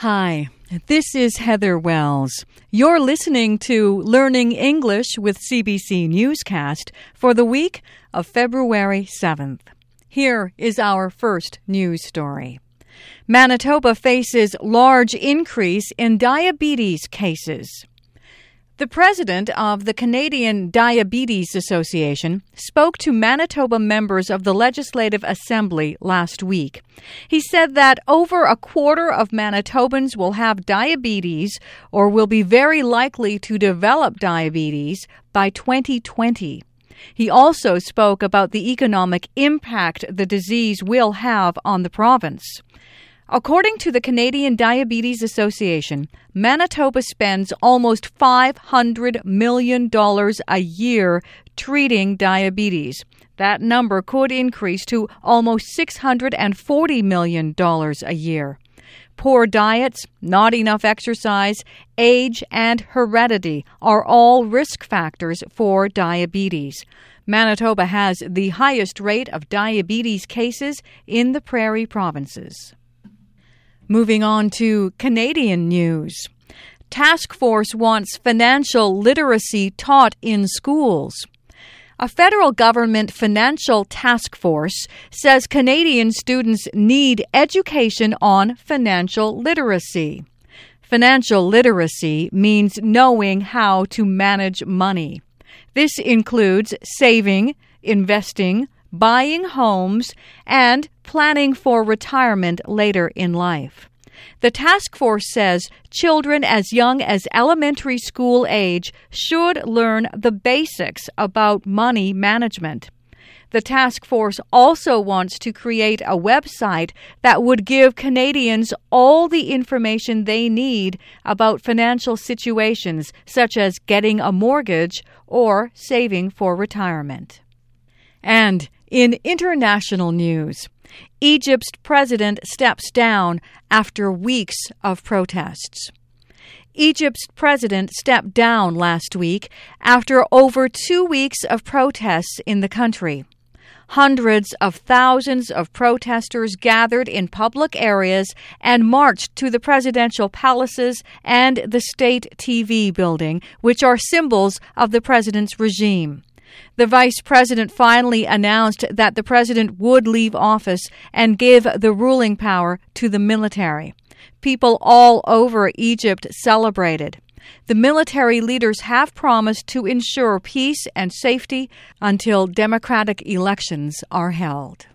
Hi, this is Heather Wells. You're listening to Learning English with CBC Newscast for the week of February 7th. Here is our first news story. Manitoba faces large increase in diabetes cases. The president of the Canadian Diabetes Association spoke to Manitoba members of the Legislative Assembly last week. He said that over a quarter of Manitobans will have diabetes or will be very likely to develop diabetes by 2020. He also spoke about the economic impact the disease will have on the province. According to the Canadian Diabetes Association, Manitoba spends almost $500 million a year treating diabetes. That number could increase to almost $640 million a year. Poor diets, not enough exercise, age, and heredity are all risk factors for diabetes. Manitoba has the highest rate of diabetes cases in the prairie provinces. Moving on to Canadian news. Task Force wants financial literacy taught in schools. A federal government financial task force says Canadian students need education on financial literacy. Financial literacy means knowing how to manage money. This includes saving, investing, buying homes, and planning for retirement later in life. The task force says children as young as elementary school age should learn the basics about money management. The task force also wants to create a website that would give Canadians all the information they need about financial situations, such as getting a mortgage or saving for retirement. And in international news, Egypt's president steps down after weeks of protests. Egypt's president stepped down last week after over two weeks of protests in the country. Hundreds of thousands of protesters gathered in public areas and marched to the presidential palaces and the state TV building, which are symbols of the president's regime. The vice president finally announced that the president would leave office and give the ruling power to the military. People all over Egypt celebrated. The military leaders have promised to ensure peace and safety until democratic elections are held.